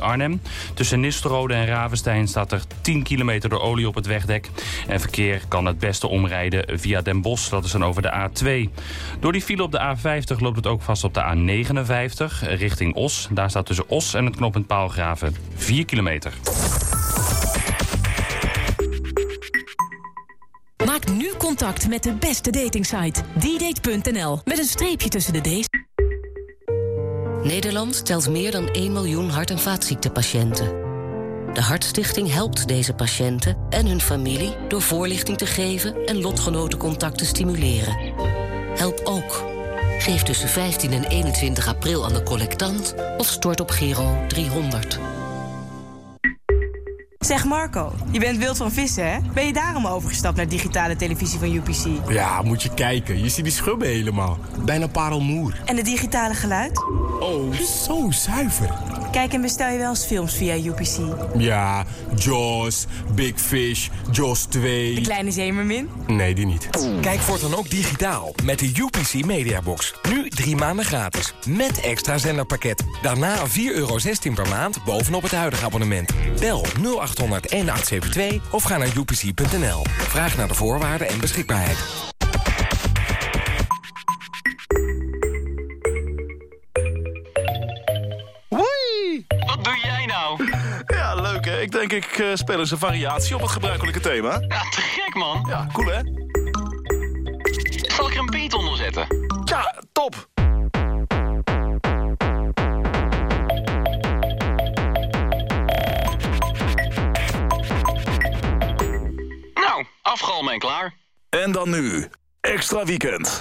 Arnhem. Tussen Nistelrode en Ravenstein staat er 10 kilometer door olie op het wegdek. En verkeer kan het beste omrijden via Den Bosch, dat is dan over de A2. Door die file op de A50 loopt het ook vast op de A59 richting Os. Daar staat tussen Os en het knooppunt Paalgraven 4 kilometer. Maak nu contact met de beste datingsite. ddate.nl met een streepje tussen de D's. Nederland telt meer dan 1 miljoen hart- en vaatziektenpatiënten. De Hartstichting helpt deze patiënten en hun familie door voorlichting te geven en lotgenotencontact te stimuleren. Help ook. Geef tussen 15 en 21 april aan de collectant of stort op Giro 300. Zeg Marco, je bent wild van vissen, hè? Ben je daarom overgestapt naar digitale televisie van UPC? Ja, moet je kijken. Je ziet die schubben helemaal. Bijna parelmoer. En het digitale geluid? Oh, zo zuiver. Kijk en bestel je wel eens films via UPC? Ja, Jaws, Big Fish, Jaws 2. De Kleine Zeemermin? Nee, die niet. Kijk voortaan ook digitaal met de UPC Mediabox. Nu drie maanden gratis. Met extra zenderpakket. Daarna 4,16 euro per maand bovenop het huidige abonnement. Bel 0800 1872 of ga naar upc.nl. Vraag naar de voorwaarden en beschikbaarheid. Ik denk ik uh, speel eens een variatie op het gebruikelijke thema. Ja, te gek man. Ja, cool hè? Zal ik er een beat onder zetten? Ja, top. Nou, afgalmen en klaar. En dan nu, extra weekend.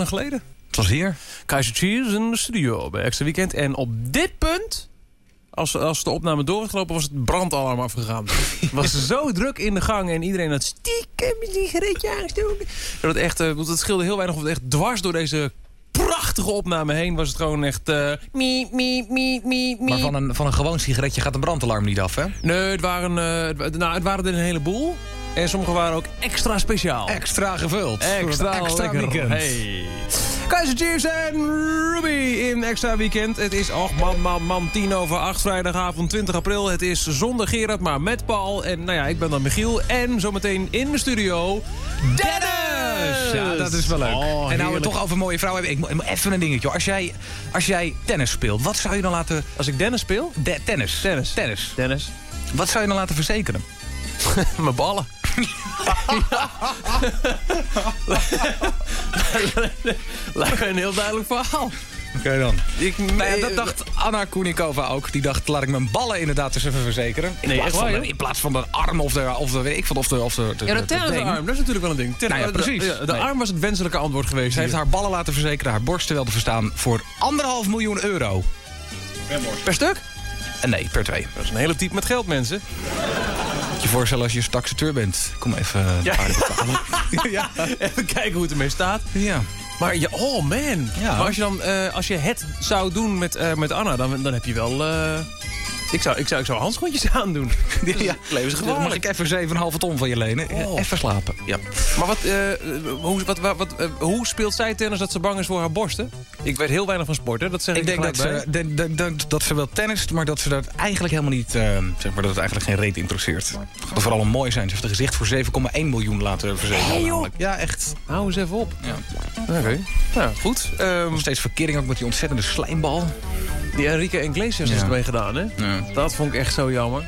Maanden geleden. Het was hier. Kaiser Cheers in de studio bij Extra Weekend. En op dit punt, als, als de opname door was gelopen, was het brandalarm afgegaan. het was zo druk in de gang en iedereen had stiekem een sigaretje aangestoken. Dat het echt, eh, het scheelde heel weinig of het echt dwars door deze prachtige opname heen was het gewoon echt... eh mie, mie, mie, mie. Maar van een, van een gewoon sigaretje gaat een brandalarm niet af, hè? Nee, het waren, eh, het nou, het waren er een heleboel. En sommige waren ook extra speciaal. Extra gevuld. Extra, extra weekend. Hey. Kaiser Chiefs en Ruby in extra weekend. Het is, och man, man, man, tien over acht, vrijdagavond 20 april. Het is zonder Gerard, maar met Paul. En nou ja, ik ben dan Michiel. En zometeen in de studio, Dennis! Ja, dat is wel leuk. Oh, en nou we het toch over mooie vrouwen hebben. Ik even een dingetje. Als jij, als jij tennis speelt, wat zou je dan laten... Als ik Dennis speel? De, tennis. Tennis. Tennis. Dennis. Wat zou je dan laten verzekeren? Mijn ballen. Lijkt me een heel duidelijk verhaal. Oké dan. Ik, Nou ja, dat dacht Anna Koenikova ook. Die dacht, laat ik mijn ballen inderdaad eens even verzekeren. In, Nee, plaats, echt waar, van de, in plaats van de arm of de, of de, weet ik veel, of de, of de, de, Ja, de de been. dat is natuurlijk wel een ding. Nou ja, precies. De, ja, de Nee. arm was het wenselijke antwoord geweest. Ze heeft haar ballen laten verzekeren, haar borsten wel te verstaan... voor anderhalf miljoen euro. Per stuk? En nee, per twee. Dat is een hele type met geld, mensen. Moet je voorstellen als je taxateur bent. Kom even Ja. paarden betalen. ja, even kijken hoe het ermee staat. Ja. Maar ja, oh man. Ja. Maar als je dan, eh, als je het zou doen met, eh, met Anna, dan, dan heb je wel... eh, ik, zou, ik, zou, ik zou handschoentjes aandoen. ja. Levensgevaarlijk. Mag ik even 7,5 ton van je lenen? Oh. Even slapen. Ja. Maar wat, eh, hoe, wat, wat, wat, eh, hoe speelt zij tennis dat ze bang is voor haar borsten? Ik weet heel weinig van sport, hè? Dat zeg ik, Ik denk dat ze, de- de- de- dat ze wel tennist, maar dat ze dat eigenlijk helemaal niet... eh, zeg maar dat het eigenlijk geen reet interesseert. Gaat vooral om mooi zijn. Ze heeft een gezicht voor 7,1 miljoen laten verzekeren. Hey. Ja, echt. Hou eens even op. Ja. Oké. Nou, goed. Ehm, Nog steeds verkering ook met die ontzettende slijmbal. die Enrique Iglesias Ja. is ermee gedaan, hè? Ja. Dat vond ik echt zo jammer.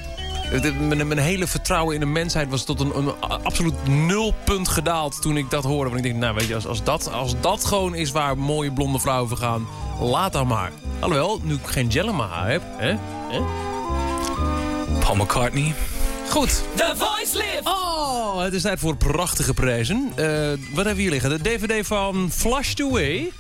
Mijn, hele vertrouwen in de mensheid was tot een, een absoluut nulpunt gedaald toen ik dat hoorde. Want ik denk, nou weet je, als, als, dat, als dat gewoon is waar mooie blonde vrouwen voor gaan, laat dan maar. Alhoewel, nu ik geen gel heb, hè? hè? Paul McCartney. Goed. The Voice Live. Oh, het is tijd voor prachtige prijzen. Eh, wat hebben we hier liggen? De DVD van Flushed Away.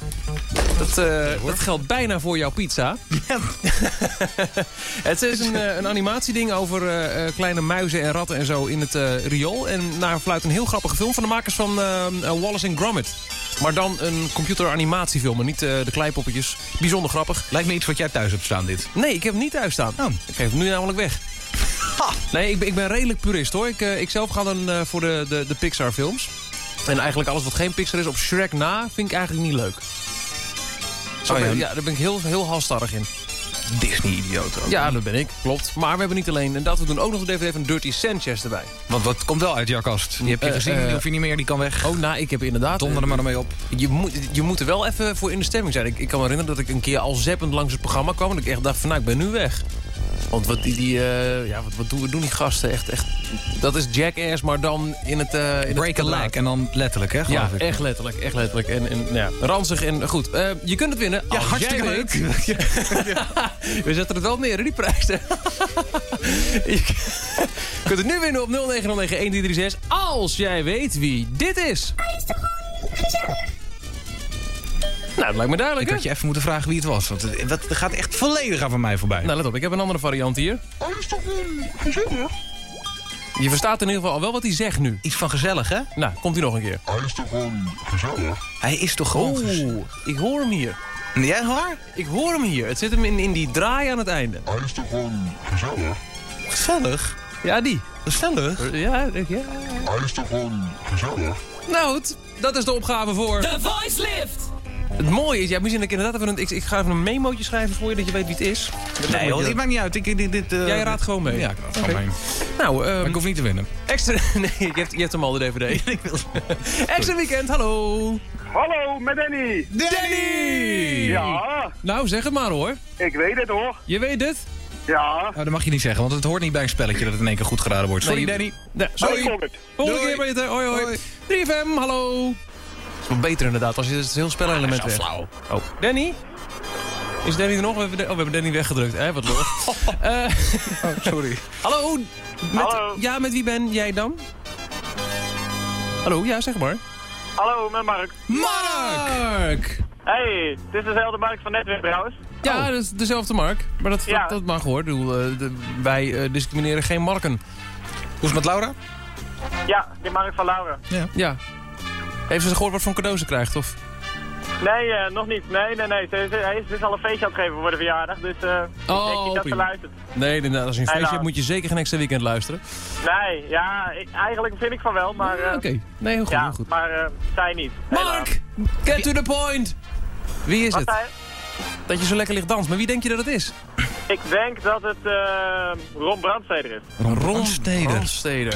Dat, eh, dat geldt bijna voor jouw pizza. het is een, eh, een animatieding over eh, eh, kleine muizen en ratten en zo in het eh, riool. En naar fluit een heel grappige film van de makers van eh, eh, Wallace and Gromit. Maar dan een computeranimatiefilm en niet eh, de kleipoppetjes. Bijzonder grappig. Lijkt me iets wat jij thuis hebt staan, dit. Nee, ik heb hem niet thuis staan. Oh. Ik geef hem nu namelijk weg. Nee, ik ben, ik ben redelijk purist hoor. Ik, eh, ik zelf ga dan eh, voor de, de, de Pixar films. En eigenlijk alles wat geen Pixar is op Shrek na, vind ik eigenlijk niet leuk. Zo Oh, ja. ben- ja, daar ben ik heel, heel halstarrig in. Disney-idioot ook. Ja, dat ben ik, klopt. Maar we hebben niet alleen en dat, we doen ook nog de DVD van Dirty Sanchez erbij. Want wat komt wel uit jouw kast? Die heb je Eh, gezien, die hoef je niet meer, die kan weg. Oh, nou, ik heb inderdaad... Donder er maar mee op. Je moet, je moet er wel even voor in de stemming zijn. Ik, ik kan me herinneren dat ik een keer al zeppend langs het programma kwam... en ik echt dacht van, nou, ik ben nu weg. Want wat, die, die, eh, ja, wat, wat doen, doen die gasten? Echt, echt, dat is Jackass, maar dan in het... eh, in het Break a leg. En dan letterlijk, hè, Ja, geloof ik. echt letterlijk, echt letterlijk. En, en ja, ranzig en goed. Eh, je kunt het winnen. Ja, als hartstikke jij leuk. weet- We zetten het wel neer, hè, die prijs. hè. je kunt het nu winnen op 0909-1336 als jij weet wie dit is. Nou, dat lijkt me duidelijk, Ik hè? had je even moeten vragen wie het was. Want het, dat gaat echt volledig aan van mij voorbij. Nou, let op, ik heb een andere variant hier. Je verstaat in ieder geval al wel wat hij zegt nu. Iets van gezellig, hè? Nou, komt hij nog een keer. Hij is toch gewoon... gez- Oeh, ik hoor hem hier. Jij hoor? Ik hoor hem hier. Het zit hem in, in die draai aan het einde. Gezellig. Ja, die. Gezellig. Ja, ik- ja. Nou goed, dat is de opgave voor... The Voice Lift. Het mooie is, ja, misschien dat ik inderdaad even een, ik, ik ga even een memootje schrijven voor je, dat je weet wie het is. Nee, hoor, dit maakt niet uit. Ik, dit, dit, eh, Jij raadt gewoon mee. Ja, ik raad gewoon Oké. mee. Nou, ehm, ik hoef niet te winnen. extra... Nee, je hebt, je hebt hem al, de DVD. extra weekend, hallo. Hallo, met Danny. Danny! Ja, Nou, zeg het maar hoor. ik weet het hoor. Je weet het? Ja. Nou, dat mag je niet zeggen, want het hoort niet bij een spelletje dat het in één keer goed geraden wordt. Sorry, Nee, Danny. Nee, sorry. Volgende Doei. keer beter. Hoi, hoi. 3FM, hallo. Het is wel beter inderdaad, als je het heel spelelement weg. flauw. Oh, Danny? Is Danny er nog? We hebben, oh, we hebben Danny weggedrukt. Hè, wat lullig. Eh, sorry. hallo. Met, Hallo. Ja, met wie ben jij dan? Hallo, ja, zeg maar. Hallo, met Mark. Mark! Hey, het is dezelfde Mark van net weer trouwens. Ja, dat is dezelfde Mark. Maar dat, Ja. dat, dat mag hoor. Eh, de- wij eh, discrimineren geen marken. Hoe is het met Laura? Ja, die Mark van Laura. Ja. Heeft ze gehoord wat voor cadeau ze krijgt? Of? Nee, eh, nog niet. Nee, nee, nee. Hij is dus al een feestje aan het geven voor de verjaardag. Dus eh Oh, ik denk niet dat ze luistert. Nee, nee, nou, als je een feestje hebt, moet je zeker geen extra weekend luisteren. Nee, ja, ik- eigenlijk vind ik van wel, maar... eh, Oké, nee, heel goed. ja, heel goed. maar eh, zij niet. Mark! Get to the point! Wie is Wat het? zei Dat je zo lekker ligt danst. Maar wie denk je dat het is? Ik denk dat het eh Ron Brandsteder is. Ron Brandsteder. Brandsteder.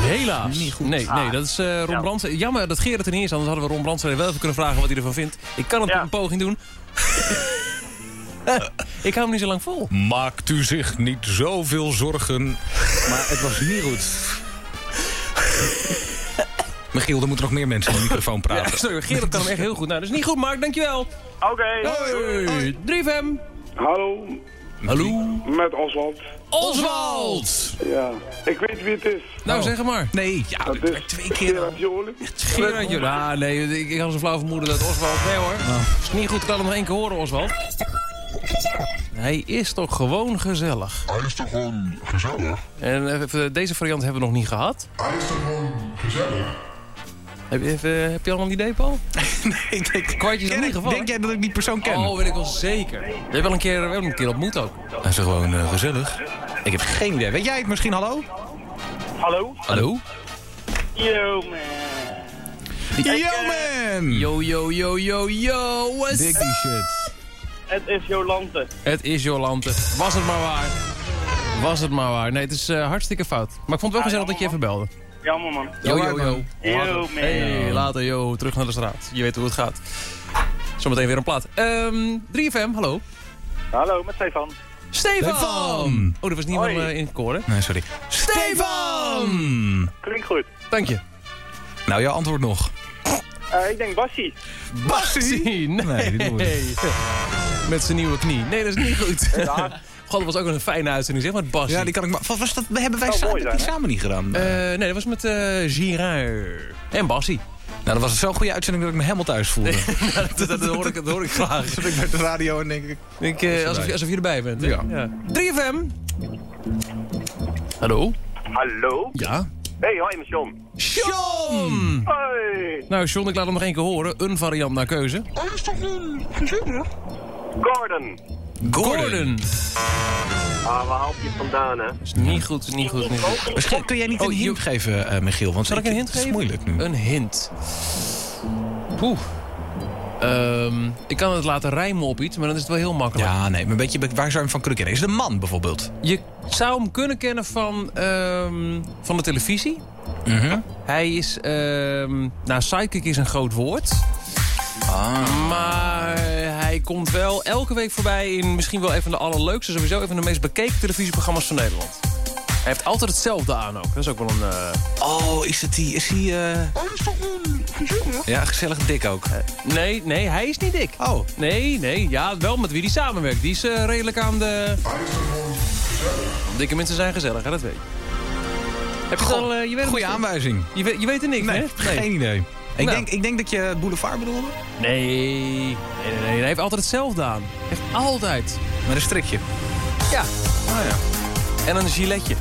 Helaas. Niet goed. Nee, nee, dat is eh Ron Ja. Brandsteder. Jammer dat Gerard er niet is, anders hadden we Ron Brandsteder wel even kunnen vragen wat hij ervan vindt. Ik kan het Ja. op een poging doen. ik hou hem niet zo lang vol. Maakt u zich niet zoveel zorgen. Maar het was niet goed. Michiel, er moeten nog meer mensen in de microfoon Ja, praten. sorry, Gerard kan hem echt heel goed. Nou, dat is niet goed, Mark. Dankjewel. Oké. Hey, 3FM. Hallo, Hallo. met Oswald. Oswald. Ja, ik weet wie het is. Nou, zeg het maar. Nee, ja, Dat is twee keer. Gerard Joling. Gerard, joh. Ah, nee, ik, ik had zo'n flauw vermoeden dat Oswald... Nee hoor. Is niet goed, ik laat hem nog één keer horen, Oswald. Hij is toch gewoon gezellig. Hij is toch gewoon gezellig? En even, deze variant hebben we nog niet gehad. Hij is toch gewoon gezellig? Heb je, even, heb je al een idee, Paul? Nee, ik denk, nog niet gevallen. denk jij dat ik die persoon ken? Oh, weet ik wel zeker. Je hebt wel een keer, wel een keer ontmoet ook. Hij is gewoon eh, gezellig. Ik heb geen idee. Weet jij het misschien, hallo? Hallo? Hallo? Yo, man. Yo, man! Yo, yo, yo, yo, yo. What's Dik die shit. Het is Jolante. Het is Jolante. Was het maar waar. Was het maar waar. Nee, het is eh, hartstikke fout. Maar ik vond het wel gezellig dat je even belde. Jammer, man. Yo, yo, yo. Yo, man. Hey, later, yo. Terug naar de straat. Je weet hoe het gaat. Zometeen weer een plaat. Ehm 3FM, hallo. Hallo, met Stefan. Stefan! Stefan! Oh, dat was niet van Hoi. eh, in het koor, hè? Nee, sorry. Stefan! Klinkt goed. Dank je. Nou, jouw antwoord nog. Eh, ik denk Bassie. Bassie! Nee, Nee. Met zijn nieuwe knie. Nee, dat is niet goed. God, dat was ook een fijne uitzending, zeg maar, Bassie. Ja, die kan ik maar... Was dat? Hebben wij samen, zijn, samen niet gedaan? Eh, nee, dat was met eh Girard. En Bassie. nou, dat was zo'n goede uitzending dat ik me helemaal thuis voelde. dat, dat, hoor ik, dat hoor ik graag. Zat ik met de radio en denk ik... Ik, eh, alsof, je- alsof je erbij bent. hè? Ja. 3FM. Hallo? Hallo? Ja? Hey, hoi, met John. John! Hoi. Nou, John, ik laat hem nog één keer horen. Een variant naar keuze. Hij is toch gewoon gezellig? Gordon. Gordon. Ah, waar haal je vandaan, hè? Is niet goed, niet goed, niet goed. Misschien kun jij niet Oh, een hint je- geven, eh, Michiel? Want Zal ik een hint Het is geven? moeilijk nu. Een hint. Poeh. Ehm, ik kan het laten rijmen op iets, maar dan is het wel heel makkelijk. Ja, nee, maar een beetje, waar zou je hem van kunnen kennen? Is het een man bijvoorbeeld? Je zou hem kunnen kennen van, ehm, van de televisie. Hij is... ehm nou, psychic is een groot woord. Maar hij komt wel elke week voorbij in misschien wel een van de allerleukste... sowieso een van de meest bekeken televisieprogramma's van Nederland. Hij heeft altijd hetzelfde aan ook. Dat is ook wel een... eh, Oh, is het die? Is hij... eh, is gezellig? Ja, gezellig dik ook. Nee, nee, hij is niet dik. Oh. Nee, nee, ja, wel met wie die samenwerkt. Die is eh, redelijk aan de... Dikke mensen zijn gezellig, hè, dat weet je. Heb je het al... eh, je weet Goeie aanwijzing. Je weet, je weet er niks, Nee, hè? geen idee. Ik, Nou. denk, ik denk dat je Boulevard bedoelde. Nee, nee, nee, nee. Hij heeft altijd hetzelfde aan. Echt altijd. Met een strikje. Ja. Oh ja. En een giletje.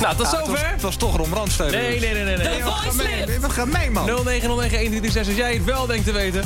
Nou, tot Ah, het, was, zover. het was toch Ron Brandsteder. Nee, nee, nee, nee. nee. Wat gemeen, wat gemeen, man. 0909-1336 als jij het wel denkt te weten.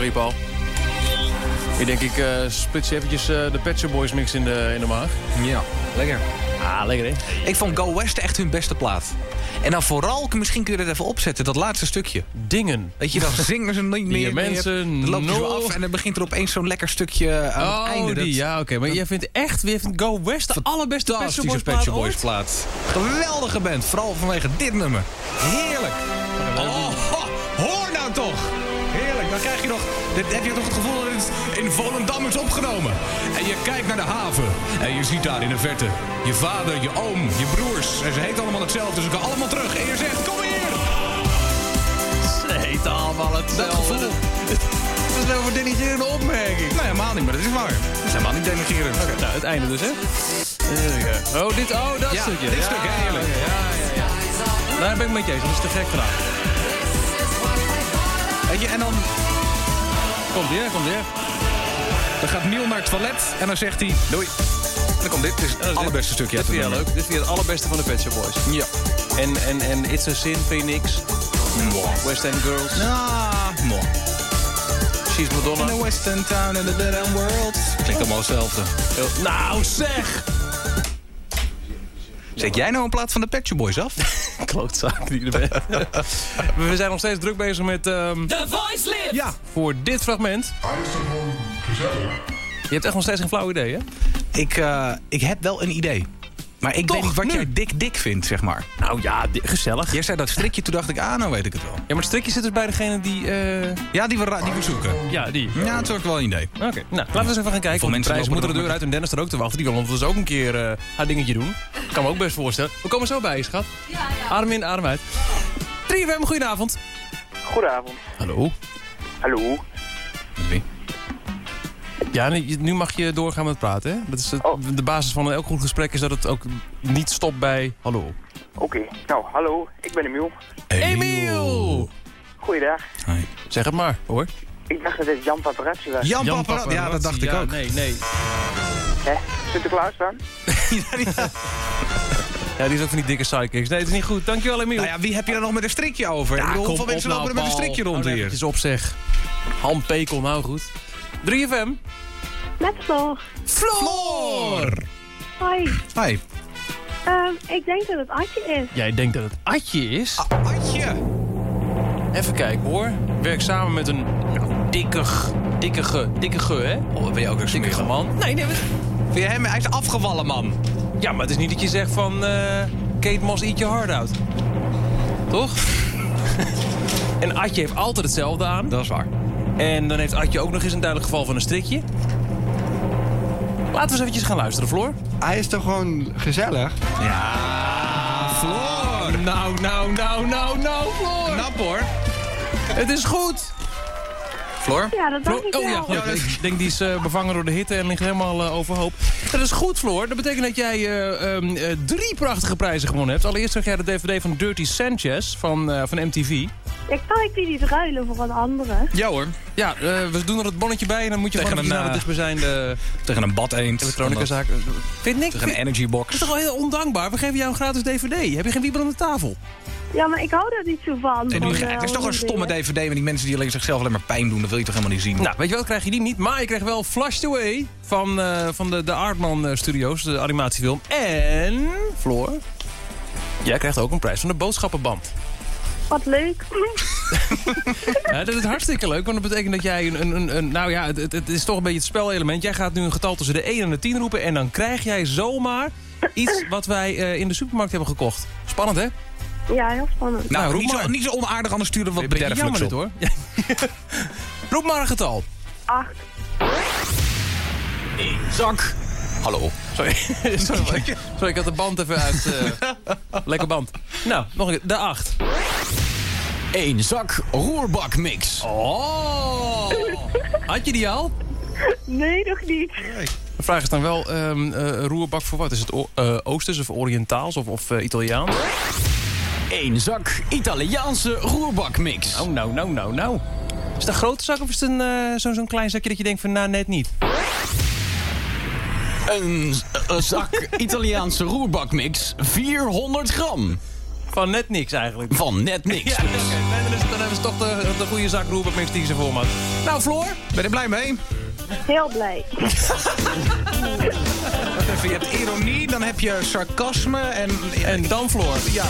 Sorry, Paul. Ik denk, ik eh splits je eventjes eh, de Pet Shop Boys mix in de, in de maag. Ja, lekker. Ah, lekker hè? Ik vond Go West echt hun beste plaat. En dan vooral, misschien kun je dat even opzetten, dat laatste stukje. Dingen. Weet je, dan zingen ze niet meer. Mensen, Dan ze no. zo af en dan begint er opeens zo'n lekker stukje aan oh, het einde. die, ja, oké. Maar jij vindt echt, jij vindt Go West de allerbeste Pet Shop Boys plaat Boys plaat. Geweldige band, vooral vanwege dit nummer. Heerlijk. Dit, heb je toch het gevoel dat het in Volendam is opgenomen. En je kijkt naar de haven. En je ziet daar in de verte je vader, je oom, je broers. En ze heten allemaal hetzelfde. Ze komen allemaal terug. En je zegt, kom hier. Ze heten allemaal hetzelfde. Dat. Dat is nou een denigrerende opmerking. Nee, helemaal niet, maar dat is waar. Dat is helemaal niet denigrerend. Oké, nou, het einde dus, hè? Oh, dit, oh, dat Ja, stukje. dit stuk, heerlijk. Ja, ja, ja. Nou, Daar ben ik met je eens, dat is te gek gedaan. Weet je, en dan, Komt hier, komt dan gaat Neil naar het toilet en dan zegt hij, doei. En dan komt dit, dit is het allerbeste stukje Dit vind nummer. leuk. Dit vind je het allerbeste van de Pet Shop Boys. Ja. En, en, en It's a Sin, Phoenix. West End Girls. Ah, mooi. She's Madonna. In the western town in the dead end world. Klinkt allemaal hetzelfde. Nou, zeg! Zet jij nou een plaat van de Pet Shop Boys af? Klootzak die je er bent. We zijn nog steeds druk bezig met... ehm, The Voice Lift! ja, voor dit fragment. Hij is toch gewoon gezellig? Je hebt echt nog steeds geen flauw idee, hè? Ik, eh, ik heb wel een idee. Maar ik Toch, weet niet wat nu? jij dik dik vindt, zeg maar. Nou ja, gezellig. Jij zei dat strikje, toen dacht ik, ah, nou weet ik het wel. Ja, maar het strikje zit dus bij degene die... eh, Ja, die we, die we zoeken. Ja, die. Ja, het is ook wel een idee. Oké, nou, laten we eens even gaan kijken. De mensen moeten er de deur uit en Dennis er ook te wachten. Die wil ons dus ook een keer eh, haar dingetje doen. Kan me ook best voorstellen. We komen zo bij je, schat. Adem in, adem uit. 3FM, goedenavond. Goedenavond. Hallo. Hallo. Wie? Ja, nu mag je doorgaan met praten, hè? Dat is het, Oh. De basis van elk goed gesprek is dat het ook niet stopt bij hallo. Oké. Nou, hallo. Ik ben Emiel. Emiel! Goeiedag. Hi. Zeg het maar, hoor. Ik dacht dat dit Jan Paparazzi was. Jan, Jan Paparazzi. Ja, dat dacht ik Ja, ook. Nee, nee. Hè? Sinterklaas dan? Ja, die is ook van die dikke sidekicks. Nee, het is niet goed. Dankjewel, Emiel. Nou ja, wie heb je er nog met een strikje over? Ik bedoel, hoeveel mensen lopen er met een strikje rond hier? Even op zeg. Han Pekel, nou goed. 3FM. Met Floor. Floor! Hoi. Hi. Ehm, ik denk dat het Adje is. Jij denkt dat het Atje is? Atje. Even kijken hoor. Werk samen met een dikke, g- dikke, ge, dikke ge, hè? Oh, ben je ook een Dikke ge smerig? man. Nee, nee. maar- Vind je hem? Hij is afgevallen, man. Ja, maar het is niet dat je zegt van... eh, Kate Moss, eat your heart out. Toch? en Atje heeft altijd hetzelfde aan. Dat is waar. En dan heeft Atje ook nog eens een duidelijk geval van een strikje. Laten we eens eventjes gaan luisteren, Floor. Hij is toch gewoon gezellig? Ja, Floor. Nou, nou, nou, nou, nou, Floor. Knap hoor. Het is goed. Floor? Ja, dat dacht Floor? ik Oh ja, ik denk die is eh, bevangen door de hitte en ligt helemaal eh, overhoop. Dat is goed, Floor. Dat betekent dat jij eh, ehm, eh, drie prachtige prijzen gewonnen hebt. Allereerst kreeg jij de DVD van Dirty Sanchez van, eh, van MTV. Ik kan ik die niet ruilen voor een andere. Ja hoor. Ja, eh, we doen er het bonnetje bij en dan moet je Tegen gewoon een, naar de dichtstbijzijnde Tegen een bad eend. elektronica zaak. Vind niks? Tegen een energy Dat box. is toch wel heel ondankbaar? We geven jou een gratis DVD. Heb je geen wieber aan de tafel? Ja, maar ik hou daar niet zo van. Eh, het is toch een stomme dingen. DVD met die mensen die alleen zichzelf alleen maar pijn doen. Dat wil je toch helemaal niet zien? Nou, weet je wat, krijg je die niet. Maar je krijgt wel Flushed Away van, eh, van de, de Aardman eh, Studios, de animatiefilm. En, Floor, jij krijgt ook een prijs van de boodschappenband. Wat leuk. Ja, dat is hartstikke leuk, want dat betekent dat jij een... een, een, nou ja, het, het, is toch een beetje het spelelement. Jij gaat nu een getal tussen de 1 en de 10 roepen... en dan krijg jij zomaar iets wat wij eh, in de supermarkt hebben gekocht. Spannend, hè? Ja, heel spannend. Nou, Nou, roep niet, zo, maar. niet zo onaardig, anders sturen we wat Beetje bederfelijks jammer op. dit, hoor. Roep maar een getal. Acht. Zak. Hallo. Sorry. sorry, sorry, ik had de band even uit. eh, lekker band. Nou, nog een keer. De 8. Eén zak roerbakmix. Oh! Had je die al? Nee, nog niet. De vraag is dan wel, ehm, eh, roerbak voor wat? Is het o- eh, Oosters of Oriëntaals of, of eh, Italiaans? Eén zak Italiaanse roerbakmix. Nou, nou, nou, nou, nou. Is het een grote zak of is het een, eh, zo'n zo'n klein zakje dat je denkt van, nou, net niet? Een, een zak Italiaanse roerbakmix. 400 gram. Van net niks eigenlijk. Van net niks. Ja, dan, is het, dan hebben ze toch de, de goede zak met die ze voor me. Nou, Floor. Ben je er blij mee? Heel blij. Wacht even, je hebt ironie, dan heb je sarcasme en... En dan Floor. Ja.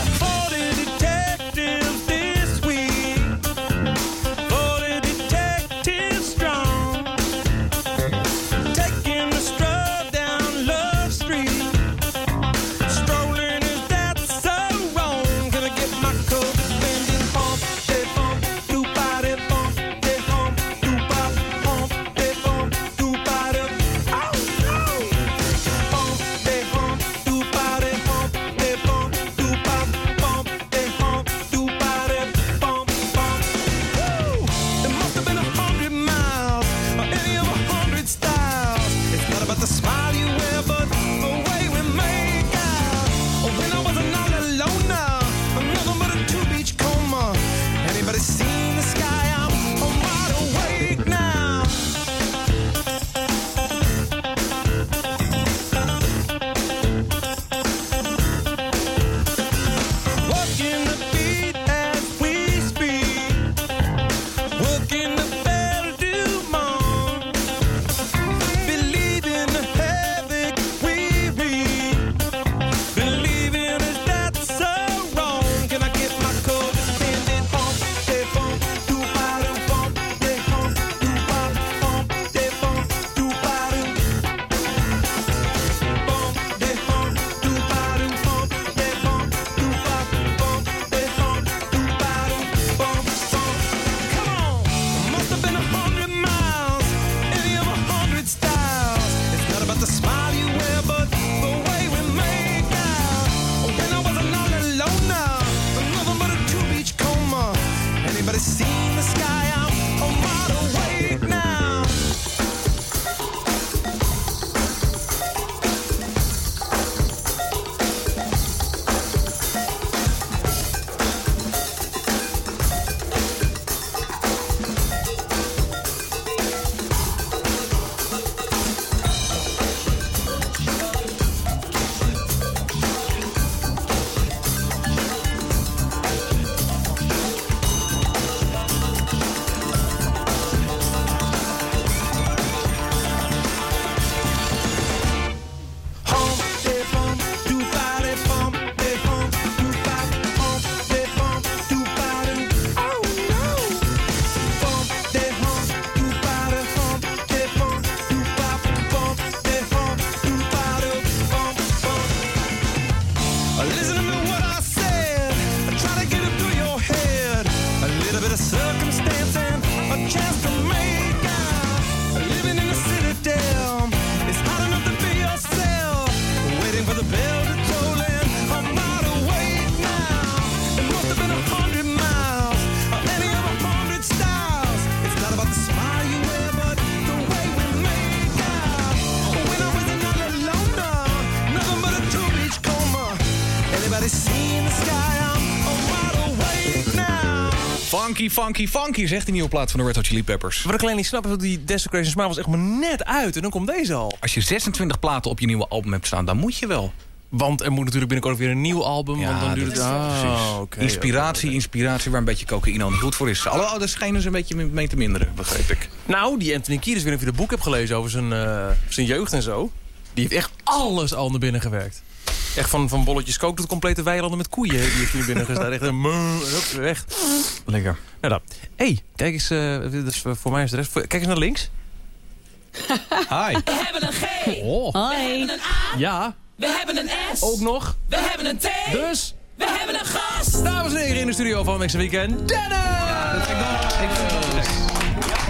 Funky, funky, funky, zegt die nieuwe plaat van de Red Hot Chili Peppers. Wat ik alleen niet snap is dat die Desecration Smile was echt maar net uit. En dan komt deze al. Als je 26 platen op je nieuwe album hebt staan, dan moet je wel. Want er moet natuurlijk binnenkort weer een nieuw album. Ja, want dan duurt het... is- Ah, precies. oké, inspiratie, inspiratie waar een beetje cocaïne al niet goed voor is. Alhoewel, daar schijnen ze een beetje mee te minderen, begreep ik. Nou, die Anthony Kiedis, weer of je het boek hebt gelezen over zijn, eh, zijn jeugd en zo. Die heeft echt alles al naar binnen gewerkt. Echt van, van bolletjes kook tot complete weilanden met koeien. Die heeft naar binnen gestaan. Echt een weg. Lekker. Nou dan. Hé, hey, kijk eens. eh, dit is voor mij is de rest. Kijk eens naar links. Hi. We hebben een G. Oh. We hebben een A. Ja, We hebben een S. ook nog. We hebben een T. Dus, We hebben een gast. dames en heren in de studio van Mexico Weekend. Dennis!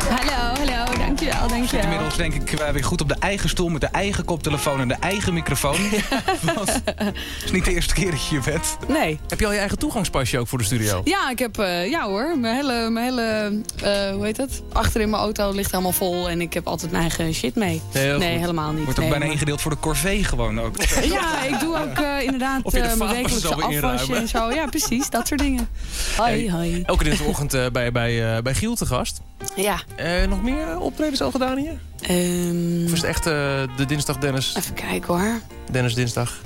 Hallo, hallo, dankjewel, dankjewel. Inmiddels denk ik eh, weer goed op de eigen stoel met de eigen koptelefoon en de eigen microfoon. Want het is niet de eerste keer dat je hier bent. Nee. Heb je al je eigen toegangspasje ook voor de studio? Ja, ik heb, eh, ja hoor, mijn hele, mijn hele eh, hoe heet het? Achter in mijn auto ligt helemaal vol en ik heb altijd mijn eigen shit mee. Heel nee, goed. helemaal niet. Wordt ook nee, bijna maar- ingedeeld voor de corvée gewoon ook. Ja, ik doe ook eh, inderdaad Of je de mijn wekelijkse afwasje inruimen. en zo. Ja, precies, dat soort dingen. Hoi, hoi. Elke dinsdagochtend eh, bij, bij, eh, bij Giel te gast. Ja. Eh, nog meer eh, optredens al gedaan hier? Ehm, Of is het echt eh, de dinsdag Dennis? even kijken hoor. Dennis dinsdag.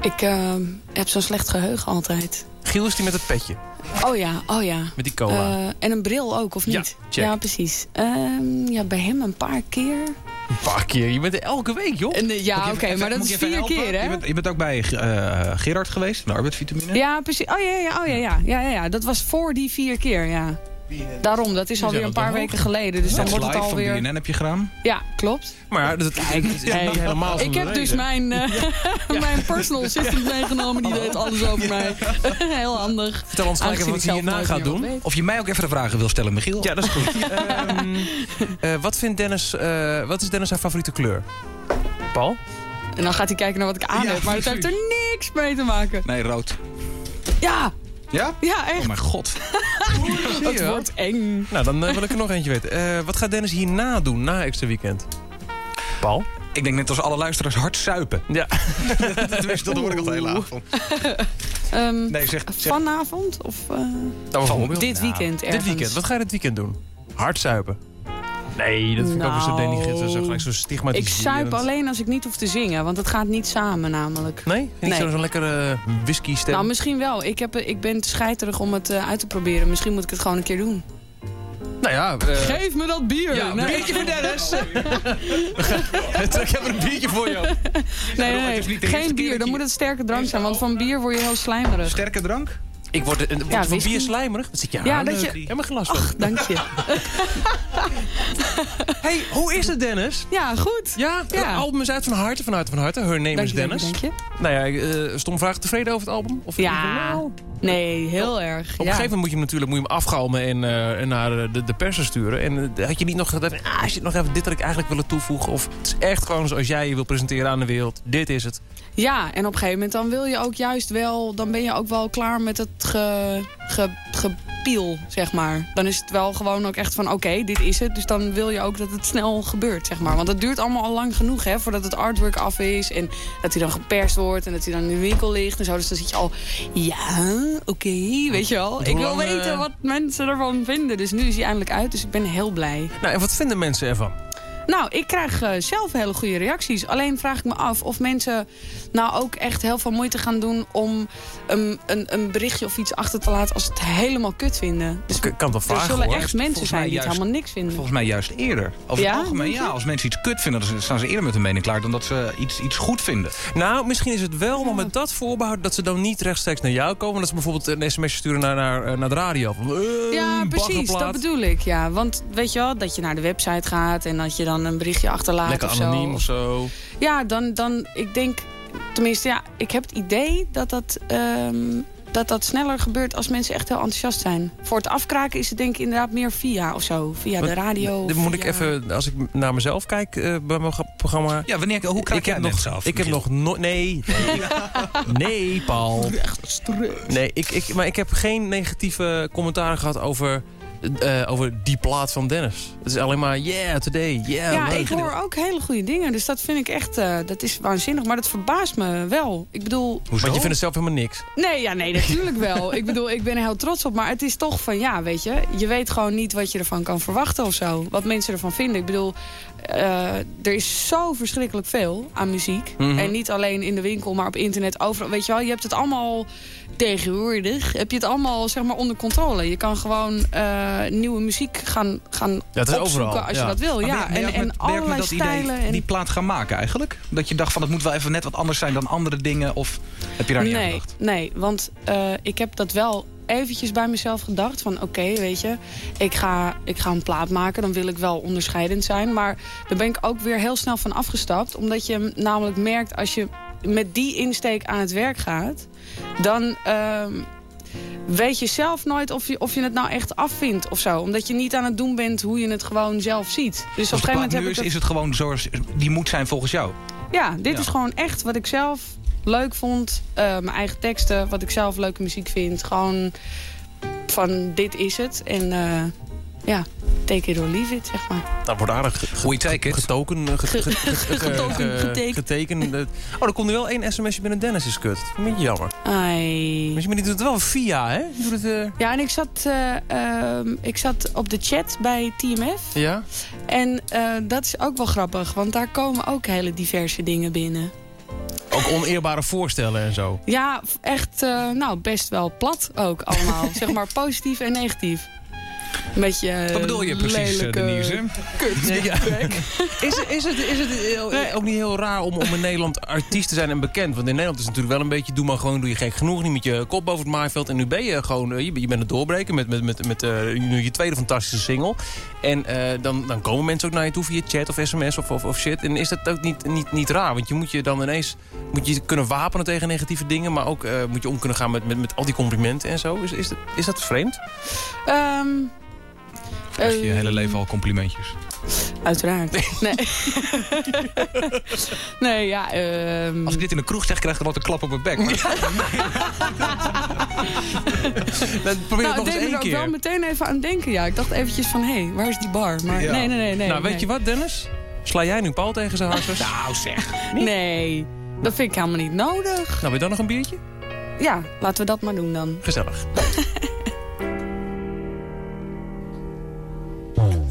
Ik eh, heb zo'n slecht geheugen altijd. Giel is die met het petje. Oh ja, oh ja. Met die cola. Eh, en een bril ook, of Ja, niet? check. Ja, precies. Ehm, ja, bij hem een paar keer. Een paar keer. Je bent er elke week, joh. En, ja, oké, maar dat is vier keer, hè? Je bent, je bent ook bij eh, Gerard geweest, van de arbeidsvitamine. Ja, precies. Oh ja, ja, oh, ja, ja. Ja, ja, ja. Dat was voor die vier keer, ja. Daarom, dat is alweer een paar weken geleden. Dus dan wordt het alweer... BNN heb je gedaan. Ja, klopt. Maar ja, dat is niet helemaal ik heb dus mijn, eh, mijn personal assistant meegenomen. Die weet alles over mij. Heel handig. Vertel ons gelijk even wat je hierna gaat doen. Of je mij ook even de vragen wil stellen, Michiel. Ja, dat is goed. Ehm, eh, wat vindt Dennis... eh, wat is Dennis zijn favoriete kleur? Paul? En dan gaat hij kijken naar wat ik aan Ja, heb. Maar het heeft er niks mee te maken. Nee, rood. Ja, Ja? ja, echt. Oh mijn god. het wordt eng. Nou, dan eh, wil ik er nog eentje weten. Eh, wat gaat Dennis hierna doen, na extra weekend? Paul? Ik denk net als alle luisteraars hard suipen. Ja. Tenminste, dat hoor ik al de hele avond. Ehm, Nee, zeg, zeg. Vanavond? Of eh, Nou, dit weekend Dit weekend. Wat ga je dit weekend doen? Hard zuipen. Nee, dat vind ik ook weer zo Nou, denigrerend. Zo gelijk zo Ik stigmatiserend. zuip alleen als ik niet hoef te zingen. Want het gaat niet samen namelijk. Nee? Niet Nee. zo- zo'n lekkere whisky stem? Nou, misschien wel. Ik, heb, ik ben te scheiterig om het eh, uit te proberen. Misschien moet ik het gewoon een keer doen. nou ja... eh, Geef me dat bier! Ja, een nee. biertje voor Dennis. ik heb een biertje voor jou. Nee, nee, is geen bier. dat Dan moet het sterke drank zijn. Want van bier word je heel slijmerig. Sterke drank? Ik word, een, word Ja, van bier slijmerig. Wat zit je aan? Ja, dat je- last van. Ach, dank je. Hey, hoe is het, Dennis? Ja, goed. Ja, Ja. het album is uit van harte, van harte, van harte. Her name Dank is dank je, Dennis. dank je. Nou ja, eh stom vraag. Tevreden over het album? Of Ja, Nou, nee, heel erg. Op een gegeven moment moet je hem natuurlijk moet je hem afgalmen en, eh, en naar eh, de, de persen sturen. En eh, had je niet nog gedacht, ah, als je nog even dit had ik eigenlijk willen toevoegen. Of het is echt gewoon zoals jij je wil presenteren aan de wereld. Dit is het. Ja, en op een gegeven moment dan wil je ook juist wel... dan ben je ook wel klaar met het ge, ge, gepiel, zeg maar. Dan is het wel gewoon ook echt van, oké, dit is het. Dus dan wil je ook dat het snel gebeurt, zeg maar. Want het duurt allemaal al lang genoeg, hè, voordat het artwork af is... en dat hij dan geperst wordt en dat hij dan in de winkel ligt en zo. Dus dan zit je al, ja, oké, weet je wel. Ik wil weten wat mensen ervan vinden. Dus nu is hij eindelijk uit, dus ik ben heel blij. Nou, en wat vinden mensen ervan? Nou, ik krijg eh, zelf hele goede reacties. Alleen vraag ik me af of mensen nou ook echt heel veel moeite gaan doen... om een, een, een berichtje of iets achter te laten als ze het helemaal kut vinden. Dus Ik kan het wel er vragen zullen hoor. echt mensen Volgens zijn die het helemaal niks vinden. Volgens mij juist eerder. Over Ja? het algemeen, ja. Als mensen iets kut vinden, dan staan ze eerder met een mening klaar... dan dat ze iets, iets goed vinden. Nou, misschien is het wel, maar met dat voorbehoud dat ze dan niet rechtstreeks naar jou komen. Dat ze bijvoorbeeld een sms sturen naar, naar, eh, naar de radio. Van, Ja, precies, dat bedoel ik. Ja. Want weet je wel, dat je naar de website gaat... en dat je dan een berichtje achterlaat Lekker of zo. anoniem of zo. Ja, dan, dan, ik denk, tenminste, ja, ik heb het idee dat dat, ehm, dat dat sneller gebeurt als mensen echt heel enthousiast zijn. Voor het afkraken is het denk ik inderdaad meer via of zo. Via de radio. Dan moet ik even, als ik naar mezelf kijk eh, bij mijn programma. Ja, wanneer, hoe krijg ik jij heb het nog, zelf? Ik heb nog nooit. Nee. Nee, nee Paul. Nee, ik, ik, maar ik heb geen negatieve commentaren gehad over, eh, over die plaat van Dennis. Het is alleen maar, yeah, today, yeah, ja, leuk. ik hoor ook hele goede dingen. Dus dat vind ik echt, eh, dat is waanzinnig. Maar dat verbaast me wel. Ik bedoel... Want je vindt het zelf helemaal niks. Nee, ja, nee, natuurlijk wel. ik bedoel, ik ben er heel trots op. Maar het is toch van, ja, weet je... Je weet gewoon niet wat je ervan kan verwachten of zo. Wat mensen ervan vinden. Ik bedoel, eh, er is zo verschrikkelijk veel aan muziek. Mhm. En niet alleen in de winkel, maar op internet, overal. Weet je wel, je hebt het allemaal tegenwoordig. Heb je het allemaal, zeg maar, onder controle. Je kan gewoon eh, nieuwe muziek gaan, gaan opzoeken overal, als ja. je dat wil. Maar Ja, ben je- ben je en, en met- allerlei dat idee stijlen. En... die plaat gaan maken eigenlijk? Dat je dacht van het moet wel even net wat anders zijn dan andere dingen? Of heb je daar niet aan nee, gedacht? nee, want eh, ik heb dat wel eventjes bij mezelf gedacht. Van oké, weet je, ik ga, ik ga een plaat maken. Dan wil ik wel onderscheidend zijn. Maar daar ben ik ook weer heel snel van afgestapt. Omdat je namelijk merkt als je met die insteek aan het werk gaat... dan ehm, weet je zelf nooit of je, of je het nou echt afvindt of zo. Omdat je niet aan het doen bent hoe je het gewoon zelf ziet. Dus op een gegeven moment heb nu ik is, het- is het gewoon zoals die moet zijn volgens jou? ja, dit Ja. is gewoon echt wat ik zelf leuk vond. Eh, mijn eigen teksten, wat ik zelf leuke muziek vind. Gewoon van dit is het. En eh, ja, take it or leave it, zeg maar. Dat wordt aardig getoken. eh, ge- ge- ge- ge- Getoken, ge- getekend. eh. Oh, er komt nu wel één sms'je binnen Dennis is kut. Dat een beetje jammer. Ai. Maar die doet het wel via, hè? Doet het, eh, Ja, en ik zat, eh, ehm, ik zat op de chat bij TMF. Ja? En eh, dat is ook wel grappig, want daar komen ook hele diverse dingen binnen. Ook oneerbare voorstellen en zo. Ja, echt, eh, nou, best wel plat ook allemaal. zeg maar positief en negatief. Een beetje eh, Wat bedoel je precies, eh, lelijke Denise? Kut. Ja. Is, het- is, het, is het heel- ook niet heel raar om, om in Nederland artiest te zijn en bekend? Want in Nederland is het natuurlijk wel een beetje... doe maar gewoon, doe je gek genoeg, niet met je kop boven het maaiveld. En nu ben je gewoon, eh, je, bent- je bent het doorbreken met, met, met, met eh, nu je tweede fantastische single. En eh, dan, dan komen mensen ook naar je toe via chat of sms of, of, of shit. En is dat ook niet, niet, niet raar? Want je moet je dan ineens moet je kunnen wapenen tegen negatieve dingen... maar ook eh, moet je om kunnen gaan met, met, met al die complimenten en zo. Is, is, dat, is dat vreemd? Ehm, Krijg je je hele leven al complimentjes. Uiteraard. Nee. nee, ja. ehm, Als ik dit in een kroeg zeg, krijg ik er wat een klap op mijn bek. Maar probeer nou, ik deed me er ook wel meteen even aan denken. Ja, ik dacht eventjes van, hé, hey, waar is die bar? Maar Ja. nee, nee, nee. nee nou, weet nee. je wat, Dennis? Sla jij nu Paul tegen zijn harsers? nou, zeg. Nee, dat vind ik helemaal niet nodig. Nou, wil je dan nog een biertje? Ja, laten we dat maar doen dan. Gezellig.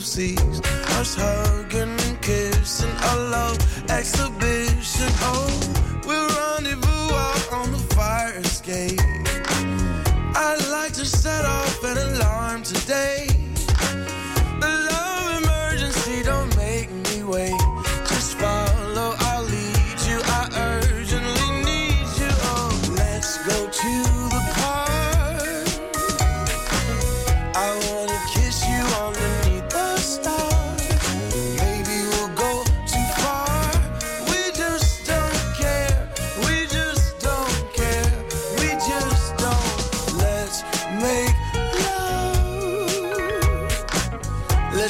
sees us hugging and kissing. A love exhibition. Oh, we'll rendezvous out on the fire escape. I'd like to set off an alarm today.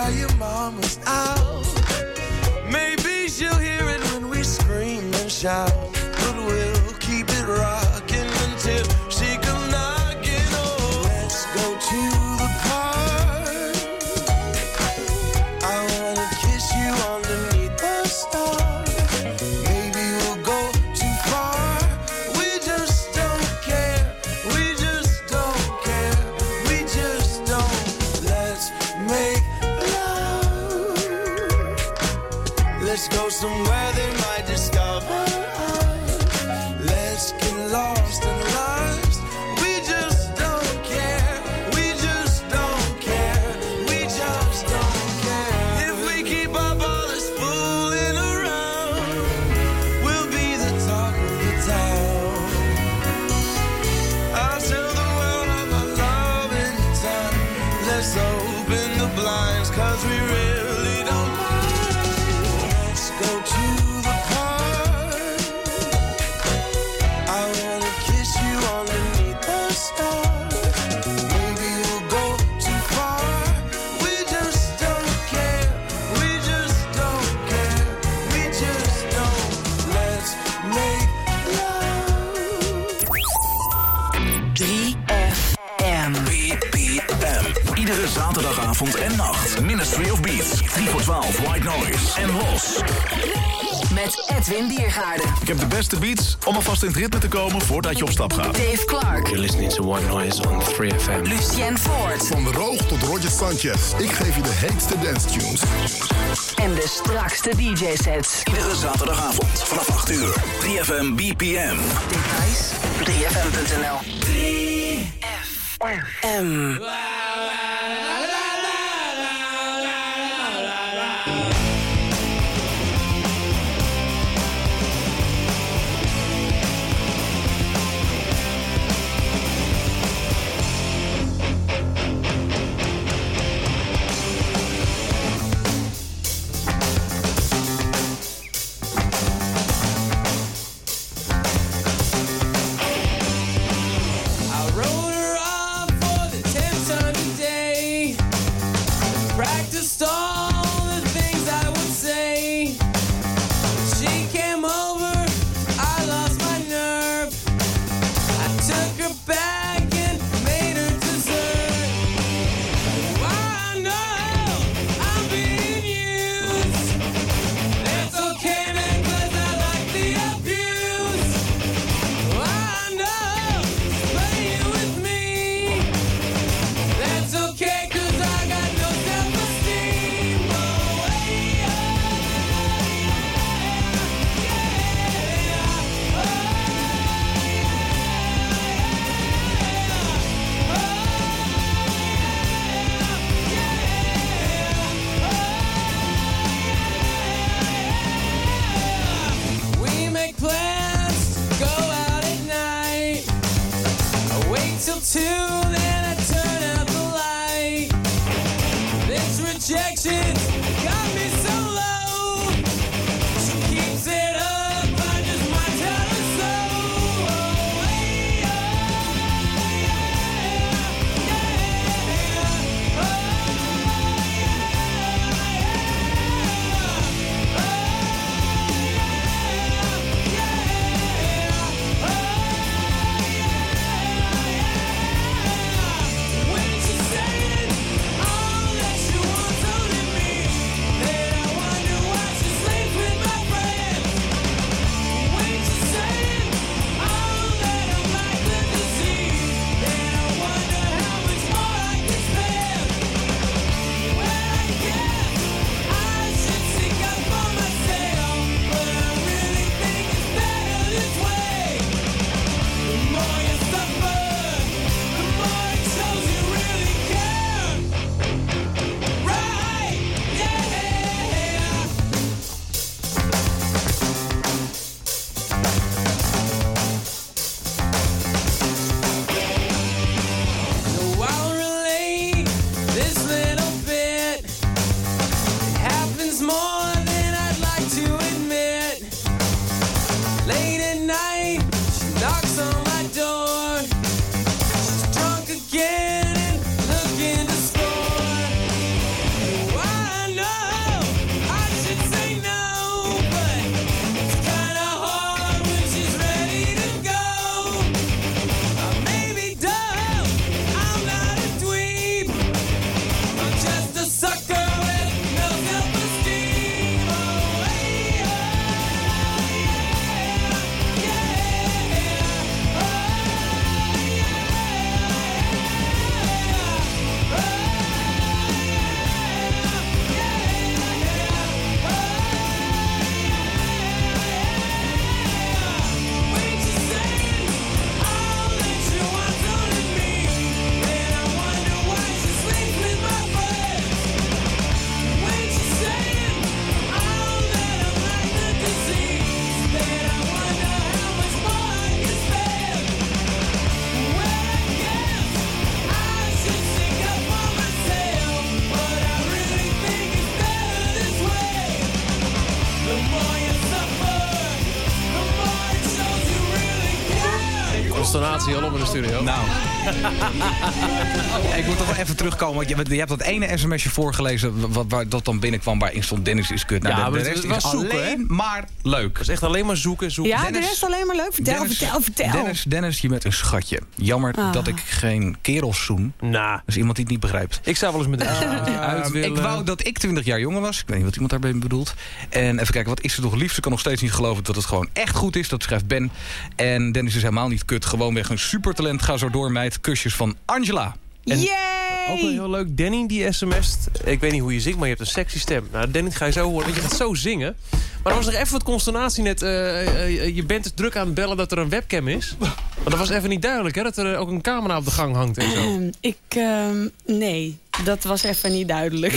while your mama's out. Maybe she'll hear it when we scream and shout. 12 White Noise. En Los. Met Edwin Diergaarde. Ik heb de beste beats om alvast in het ritme te komen voordat je op stap gaat. Dave Clark. You're listening to White Noise on 3FM. Lucien Ford. Van de Roog tot Roger Sanchez. Ik geef je de heetste dance tunes. En de strakste DJ-sets. Iedere zaterdagavond vanaf 8 uur. 3FM BPM. Details 3fm.nl 3FM. Studio. Nou. moet toch wel even terugkomen. Want je, je hebt dat ene sms'je voorgelezen. Wat, waar dat dan binnenkwam waarin stond Dennis is kut. Nou, Ja, de, rest was is zoeken, alleen hè? maar leuk. Het is echt alleen maar zoeken, zoeken. Ja, de rest alleen maar leuk. Vertel, Dennis, vertel, vertel. Dennis, Dennis, je bent een schatje. Jammer Ah. dat ik geen kerels zoen. Nou. Dat is iemand die het niet begrijpt. Ik zou wel eens met Dennis Ehm, uit willen. Ik wou dat ik 20 jaar jonger was. Ik weet niet wat iemand daarbij bedoelt. En even kijken, wat is er toch liefst? Ik kan nog steeds niet geloven dat het gewoon echt goed is. Dat schrijft Ben. En Dennis is helemaal niet kut. Gewoonweg een supertalent. Ga zo door, meid. Kusjes van Angela. Ook wel heel leuk. Danny die sms't. Ik weet niet hoe je zingt, maar je hebt een sexy stem. Nou, Danny ga je zo horen, want je gaat zo zingen. Maar er was nog even wat consternatie net. eh, eh, je bent dus druk aan het bellen dat er een webcam is. Maar dat was even niet duidelijk, hè? Dat er eh, ook een camera op de gang hangt en zo. Ehm, ik, ehm, nee, dat was even niet duidelijk.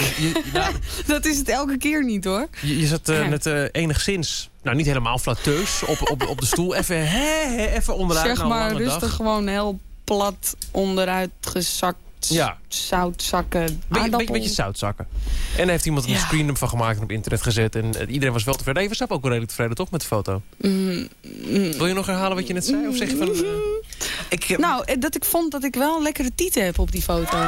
dat is het elke keer niet hoor. Je, je zat eh, net eh, enigszins, nou niet helemaal flatteus, op, op, op de stoel. Even, hè, hè, even onderuit zeg maar rustig dag. gewoon heel plat onderuit gezakt. Ja. Zoutzakken. Beetje, beetje, beetje zoutzakken. En heeft iemand een Ja. screen van gemaakt en op internet gezet. En eh, iedereen was wel tevreden. Nee, we zelf ook wel redelijk tevreden, toch, met de foto? Mm, Wil je nog herhalen wat je net zei? Of zeg je van... eh, ik, Nou, eh, dat ik vond dat ik wel een lekkere tieten heb op die foto.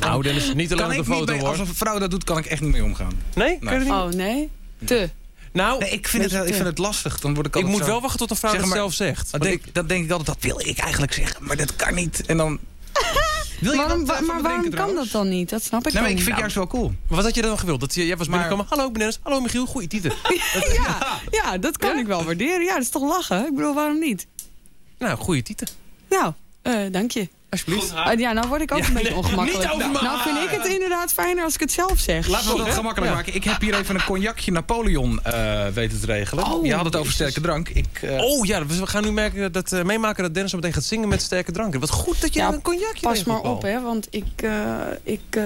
Nou, Dennis, niet alleen Kan op de foto, hoor. Als een vrouw dat doet, kan ik echt niet mee omgaan. Nee? Kan je niet? Oh, nee? Te. Nou, Nee, ik, vind het, ik vind het lastig. Dan word ik, Ik altijd moet zo- wel wachten tot een vrouw Zeg dat maar- zelf zegt. Want denk, dan denk ik altijd, dat wil ik eigenlijk zeggen. Maar dat kan niet. En dan... Wil je waarom, dat maar waarom kan dat dan niet? Dat snap ik maar ik vind het juist wel cool. Maar wat had je dan gewild? Dat je, jij was binnenkomen. Hallo, ik ben Dennis. Hallo, Michiel. Goeie titel. ja, ja, dat kan ik wel waarderen. Ja, dat is toch lachen? Ik bedoel, waarom niet? Nou, goede titel. Nou, eh, dank je. Alsjeblieft. Ja, nou word ik ook Ja, een beetje nee, ongemakkelijk. niet over me nou vind ik het inderdaad fijner als ik het zelf zeg. Laten we dat gemakkelijk maken. Ik heb hier even een cognacje Napoleon eh, weten te regelen. Oh, je had het over sterke drank. Ik, eh, Oh ja, we gaan nu merken dat, eh, meemaken dat Dennis zo meteen gaat zingen met sterke dranken. Wat goed dat je Ja, een cognacje Pas regelt, maar op, hè, want ik... eh, ik eh,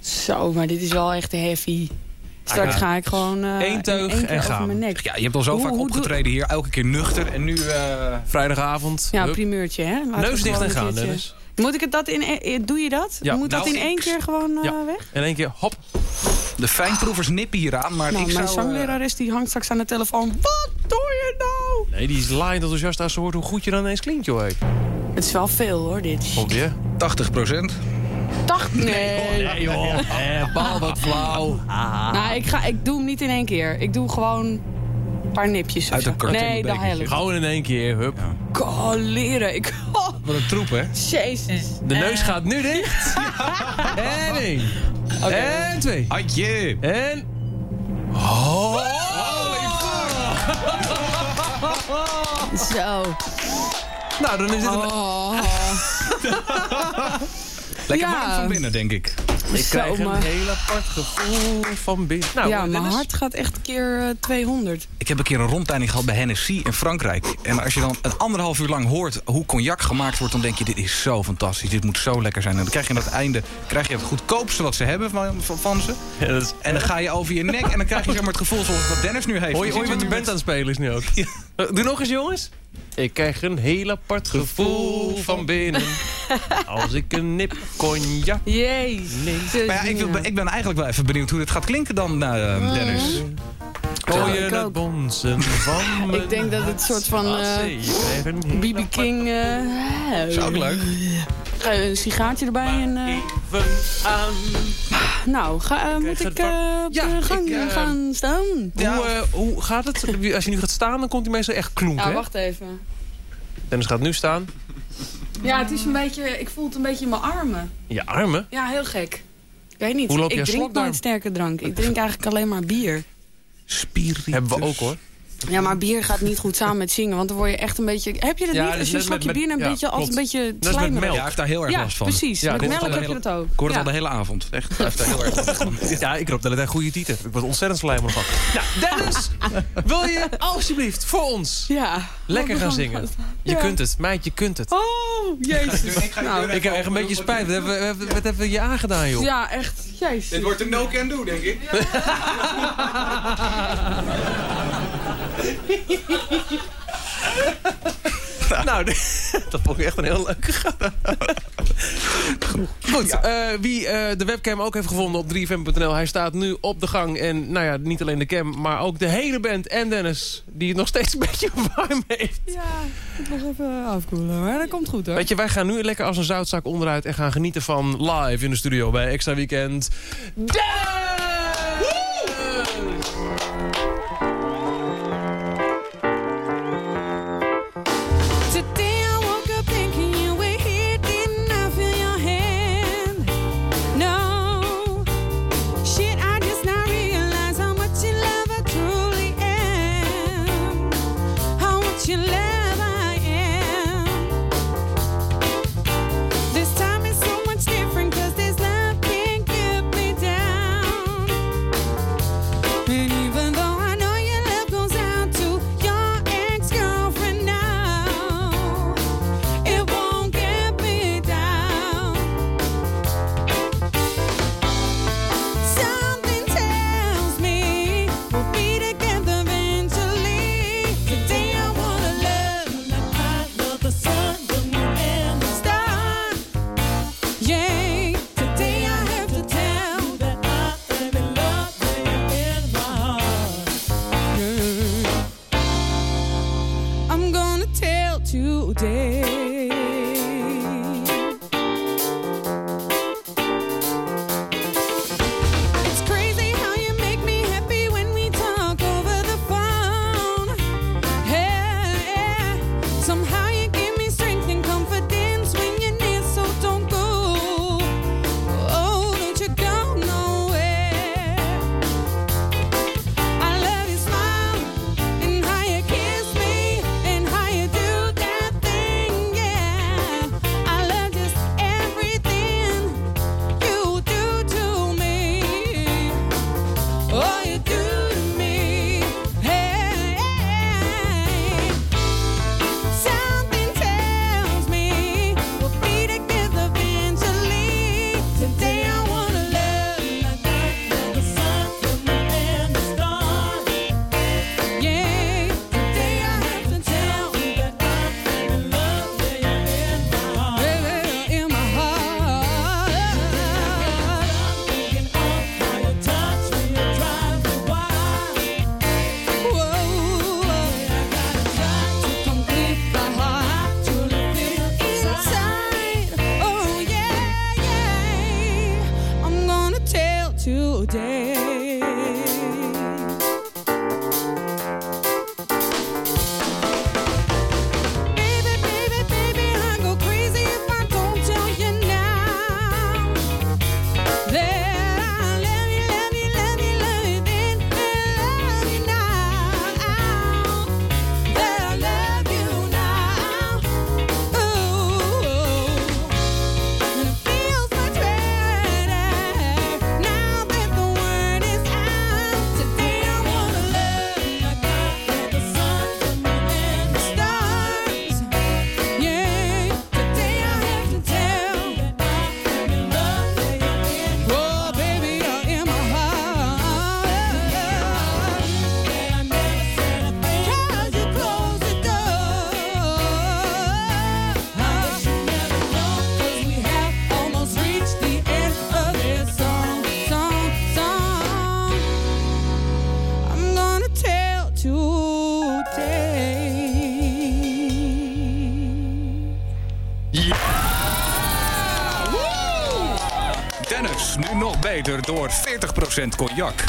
Zo, maar dit is wel echt heavy. Straks ga ik gewoon eh, Eén in teug één keer en gaan. mijn nek. Ja, je hebt al zo Hoe- vaak hoe doe- opgetreden hier. Elke keer nuchter. En nu... eh, Vrijdagavond. Ja, Hup. primeurtje, hè? Laten Neus dicht en gaan, Dennis. Moet ik het dat in... e- Doe je dat? Ja. Moet dat Nou, in één ik- keer gewoon eh, Ja. weg? In één keer, hop. de fijnproevers nippen hier aan. Maar nou, ik mijn zou... eh, zanglerares die hangt straks aan de telefoon. Wat doe je nou? Nee, die is laaiend enthousiast als ze hoort hoe goed je dan ineens klinkt, joh. Het is wel veel, hoor, dit. Komt je? 80 procent. Nee. Nee, joh. Eh, Paul, wat flauw. Nou, ik, ga, ik doe hem niet in één keer. Ik doe gewoon een paar nipjes. Uit een zo. kartonnen Nee, bekertje. helft. Gewoon in één keer, hup. Oh, leren. Ik... Oh, Wat een troep, hè? jezus. De neus gaat nu dicht. En één. En twee. Adje. En... Oh. Zo. Nou, dan is het een... Oh. Lekker warm van binnen, denk ik. Ik krijg een heel apart gevoel van binnen. Nou, ja, mijn hart gaat echt keer eh, 200. Ik heb een keer een rondleiding gehad bij Hennessy in Frankrijk. En als je dan een anderhalf uur lang hoort hoe cognac gemaakt wordt... dan denk je, dit is zo fantastisch, dit moet zo lekker zijn. En dan krijg je aan het einde krijg je het goedkoopste wat ze hebben van, van, van ze. Ja, dat is- En dan ga je over je nek en dan krijg je zeg maar, het gevoel zoals wat Dennis nu heeft. Hoor je, hoor je wat de band aan het spelen is nu ook? Eh, Doe nog eens, jongens. Ik krijg een heel apart gevoel van binnen. Als ik een nip cognac Jezus. neem. Maar ja, ik, wil, ik ben eigenlijk wel even benieuwd hoe dit gaat klinken dan, eh, Dennis. Hoor je ook. bonzen van mijn Ik denk dat het een soort van eh, een heel BB King... eh, Is ook leuk. eh, een sigaartje erbij en... eh, Even aan. nou, ga, eh, moet ik eh, op Ja, de gang ik, eh, gaan staan? Hoe, eh, hoe gaat het? Als je nu gaat staan, dan komt hij meestal echt klonk, Ja, hè? wacht even. Dennis gaat nu staan. Ja, het is een beetje... Ik voel het een beetje in mijn armen. Je armen. Ja, heel gek. Ik weet niet. Hoe loop ik drink slokdarm? nooit sterke drank. Ik drink eigenlijk alleen maar bier. Spiritus. Hebben we ook, hoor. Ja, maar bier gaat niet goed samen met zingen. Want dan word je echt een beetje... Heb je dat Ja, niet? dat Als je een slokje met- bier neemt, ja, een beetje, als een beetje Dat is met slijmerig. melk. Ja, hij heeft daar heel erg Ja, last van. precies. Ja, met melk heb je dat ook. Ik hoor het Ja. al de hele avond. Echt, hij heeft daar heel erg last van. Ja, ik roep de hele tijd goede tieten. Ik word ontzettend slijmerig van. Nou, Dennis, wil je alsjeblieft voor ons Ja. lekker gaan zingen? Je Ja. kunt het, meid, je kunt het. Oh, jezus. Nou, Ik heb echt een beetje spijt. Wat hebben, we- je aangedaan, joh? ja, echt. Jezus. Dit wordt een no can do, denk ik. Nou, dat vond ik echt een heel leuke grap. Goed, eh, wie eh, de webcam ook heeft gevonden op 3fm.nl... hij staat nu op de gang. En nou ja, niet alleen de cam, maar ook de hele band en Dennis... die het nog steeds een beetje warm heeft. Ja, ik moet nog even afkoelen. Maar dat komt goed hoor. Weet je, wij gaan nu lekker als een zoutzak onderuit... en gaan genieten van live in de studio bij Extra Weekend. Today beter door 40% cognac.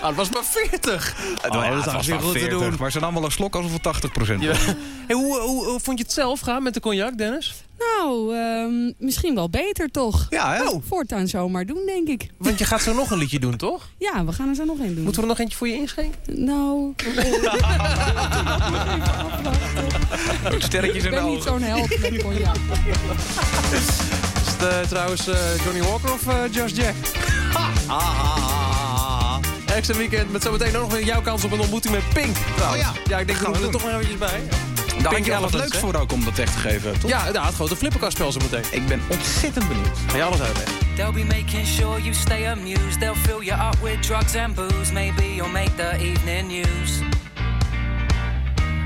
Ah, het was maar 40. Het Oh, dat is was hartstikke maar goed te 40, doen. maar ze nam wel een slok alsof het 80% Ja. was. Hey, hoe, hoe, hoe vond je het zelf gaan met de cognac, Dennis? Nou, ehm, misschien wel beter toch? Ja, hè? Voortaan zomaar doen, denk ik. Want je gaat zo nog een liedje doen, toch? Ja, we gaan er zo nog een doen. Moeten we er nog eentje voor je inschenken? Nou, sterretjes ik in de ben niet zo'n held met cognac. Het eh, trouwens eh, Johnny Walker of eh, Josh Jack? Extra weekend met zometeen nog weer jouw kans op een ontmoeting met Pink. Oh ja, Ja, ik denk dat we er toch nog eventjes bij. Daar Pink je wat leuks voor ook om dat weg te geven, toch? Ja, ja, het grote flipperkastspel zo meteen. Ik ben ontzettend benieuwd. Ga je alles uitleggen? They'll be making sure you stay amused. They'll fill you up with drugs and booze. Maybe you'll make the evening news.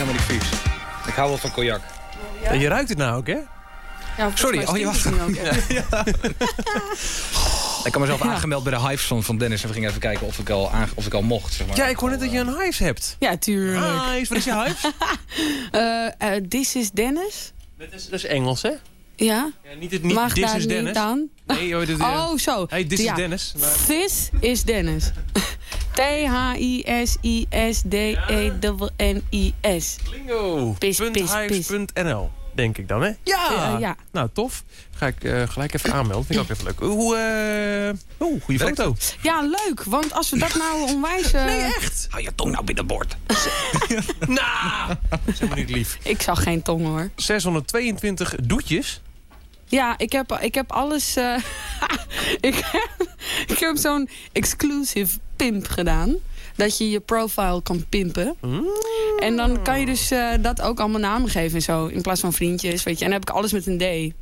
helemaal niet vies. Ik hou wel van cognac. Ja, je ruikt het nou ook, hè? Ja, Sorry, oh, je was echt. Ik had mezelf aangemeld bij de Hives van, van Dennis en we gingen even kijken of ik al, aange- of ik al mocht. Zeg maar. Ja, ik hoor net dat je een hives hebt. Ja, tuurlijk. Hives, wat is je hives? Eh, eh, This is Dennis. dat, is, dat is Engels, hè? Ja. Ja, niet het niet Mag This daar is niet Dennis. aan? Nee, hoor, dit, Oh, zo. Hey, this Ja. is Dennis. Maar... This is Dennis. T-H-I-S-I-S-D-E-N-N-I-S. Bingo. Pis, Punt pis, hives.nl, denk ik dan, hè? Ja. ja. Nou, tof. Ga ik eh, gelijk even aanmelden. Vind ik ook even leuk. Hoe, eh... Oeh, goede foto. Ja, leuk. Want als we dat nou onwijs... eh, Nee, echt? Hou je tong nou binnenboord. nou, zeg maar niet lief. Ik zag geen tong hoor. 622 doetjes. Ja, ik heb, ik heb alles... eh, ik heb, ik heb zo'n exclusive pimp gedaan. Dat je je profile kan pimpen. En dan kan je dus eh, dat ook allemaal namen geven en zo. In plaats van vriendjes, weet je. En dan heb ik alles met een D.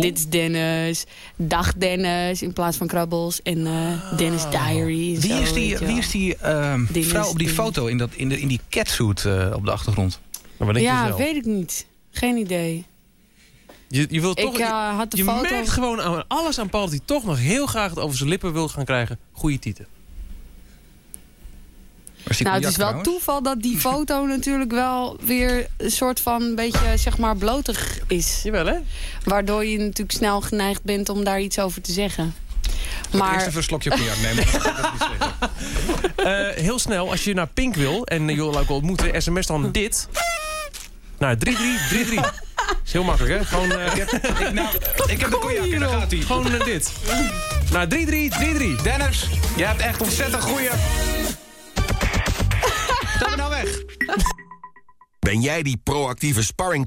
Dit is Dennis. Dag Dennis. In plaats van krabbels. En eh, Dennis Diary. en Wie zo, is die, wie is die ehm, Dennis, vrouw op die Dennis. foto in, dat, in, de, in die catsuit eh, op de achtergrond? Maar wat denk je Ja, zelf? weet ik niet. Geen idee. Je, je, wilt Ik, toch, eh, je, had de je foto- merkt gewoon aan alles aan Paul die toch nog heel graag het over zijn lippen wil gaan krijgen. Goede tieten. Nou, het is wel toeval dat die foto natuurlijk wel weer een soort van beetje, zeg maar, blotig is. Jawel, hè? Waardoor je natuurlijk snel geneigd bent om daar iets over te zeggen. Maar... Eerst even een slokje cognac nemen. dat ik. Eh, heel snel, als je naar Pink wil en je wil ook wel ontmoeten, sms dan dit. Nou, 3333. Is heel makkelijk, hè? Gewoon... eh, ik, nou, ik heb de cognac en daar gaat hij. Gewoon eh, dit. Nou, 3333. Dennis, je hebt echt ontzettend goeie... Me nou weg. Ben jij die proactieve sparring